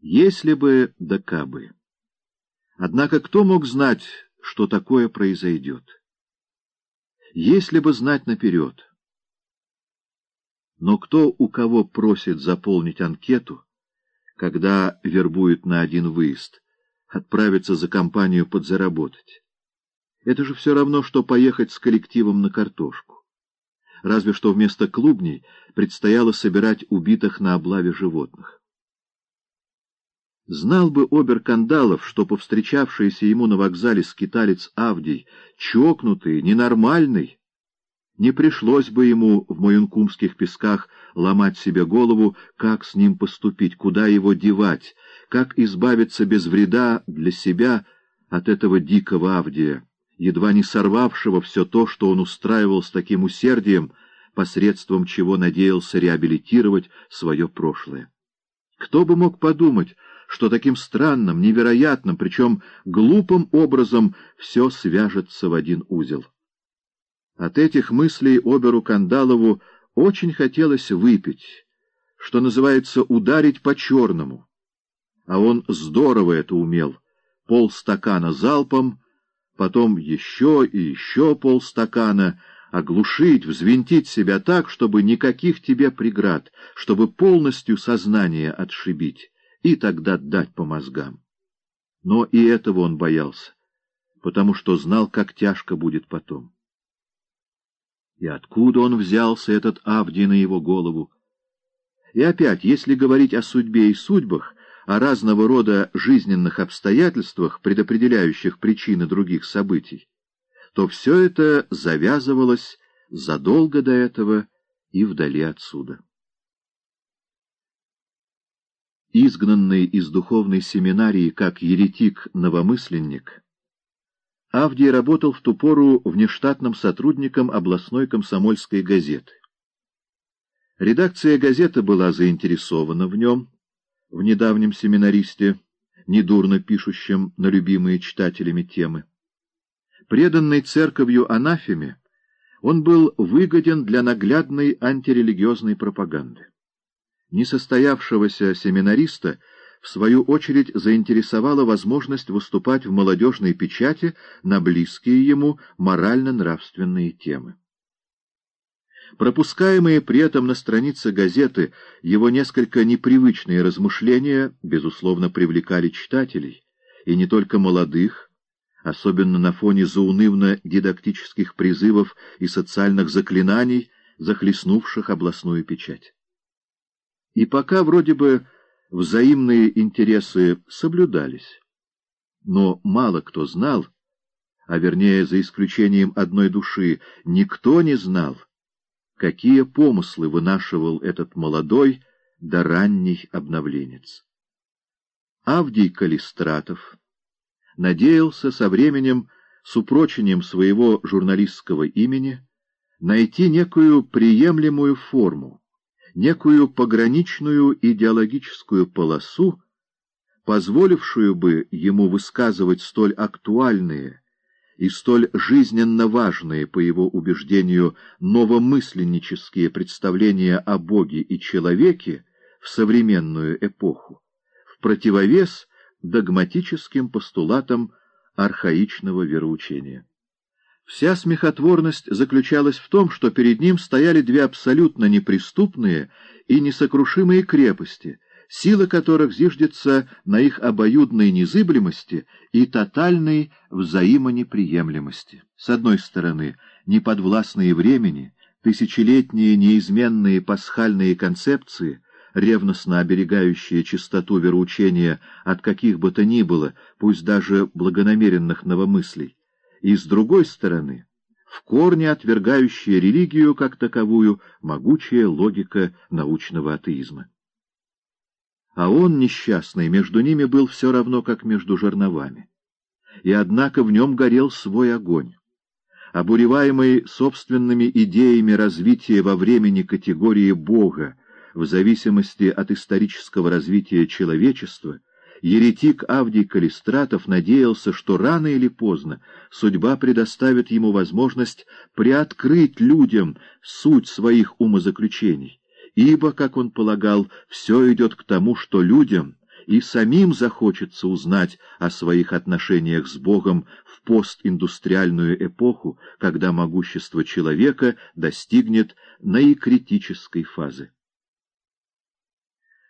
Если бы да кабы. Однако кто мог знать, что такое произойдет? Если бы знать наперед. Но кто у кого просит заполнить анкету, когда вербует на один выезд, отправиться за компанию подзаработать? Это же все равно, что поехать с коллективом на картошку. Разве что вместо клубней предстояло собирать убитых на облаве животных. Знал бы Обер-Кандалов, что повстречавшийся ему на вокзале скиталец Авдий, чокнутый, ненормальный, не пришлось бы ему в Моюнкумских песках ломать себе голову, как с ним поступить, куда его девать, как избавиться без вреда для себя от этого дикого Авдия, едва не сорвавшего все то, что он устраивал с таким усердием, посредством чего надеялся реабилитировать свое прошлое. Кто бы мог подумать, что таким странным, невероятным, причем глупым образом все свяжется в один узел. От этих мыслей Оберу Кандалову очень хотелось выпить, что называется ударить по-черному. А он здорово это умел. Полстакана залпом, потом еще и еще полстакана, оглушить, взвинтить себя так, чтобы никаких тебе преград, чтобы полностью сознание отшибить и тогда дать по мозгам. Но и этого он боялся, потому что знал, как тяжко будет потом. И откуда он взялся, этот Авдий, на его голову? И опять, если говорить о судьбе и судьбах, о разного рода жизненных обстоятельствах, предопределяющих причины других событий, то все это завязывалось задолго до этого и вдали отсюда изгнанный из духовной семинарии как еретик-новомысленник, Авдий работал в ту пору внештатным сотрудником областной комсомольской газеты. Редакция газеты была заинтересована в нем, в недавнем семинаристе, недурно пишущем на любимые читателями темы. Преданный церковью анафеме, он был выгоден для наглядной антирелигиозной пропаганды несостоявшегося семинариста в свою очередь заинтересовала возможность выступать в молодежной печати на близкие ему морально-нравственные темы. Пропускаемые при этом на странице газеты его несколько непривычные размышления, безусловно, привлекали читателей, и не только молодых, особенно на фоне заунывно-дидактических призывов и социальных заклинаний, захлестнувших областную печать. И пока вроде бы взаимные интересы соблюдались, но мало кто знал, а вернее, за исключением одной души, никто не знал, какие помыслы вынашивал этот молодой да ранний обновленец. Авдий Калистратов надеялся со временем, с упрочением своего журналистского имени, найти некую приемлемую форму, некую пограничную идеологическую полосу, позволившую бы ему высказывать столь актуальные и столь жизненно важные, по его убеждению, новомысленнические представления о Боге и человеке в современную эпоху, в противовес догматическим постулатам архаичного вероучения. Вся смехотворность заключалась в том, что перед ним стояли две абсолютно неприступные и несокрушимые крепости, сила которых зиждется на их обоюдной незыблемости и тотальной взаимонеприемлемости. С одной стороны, неподвластные времени, тысячелетние неизменные пасхальные концепции — ревностно оберегающие чистоту вероучения от каких бы то ни было, пусть даже благонамеренных новомыслей, и, с другой стороны, в корне отвергающая религию как таковую могучая логика научного атеизма. А он, несчастный, между ними был все равно, как между жерновами. И однако в нем горел свой огонь. Обуреваемый собственными идеями развития во времени категории Бога, в зависимости от исторического развития человечества, еретик Авдий Калистратов надеялся, что рано или поздно судьба предоставит ему возможность приоткрыть людям суть своих умозаключений, ибо, как он полагал, все идет к тому, что людям, и самим захочется узнать о своих отношениях с Богом в постиндустриальную эпоху, когда могущество человека достигнет наикритической фазы.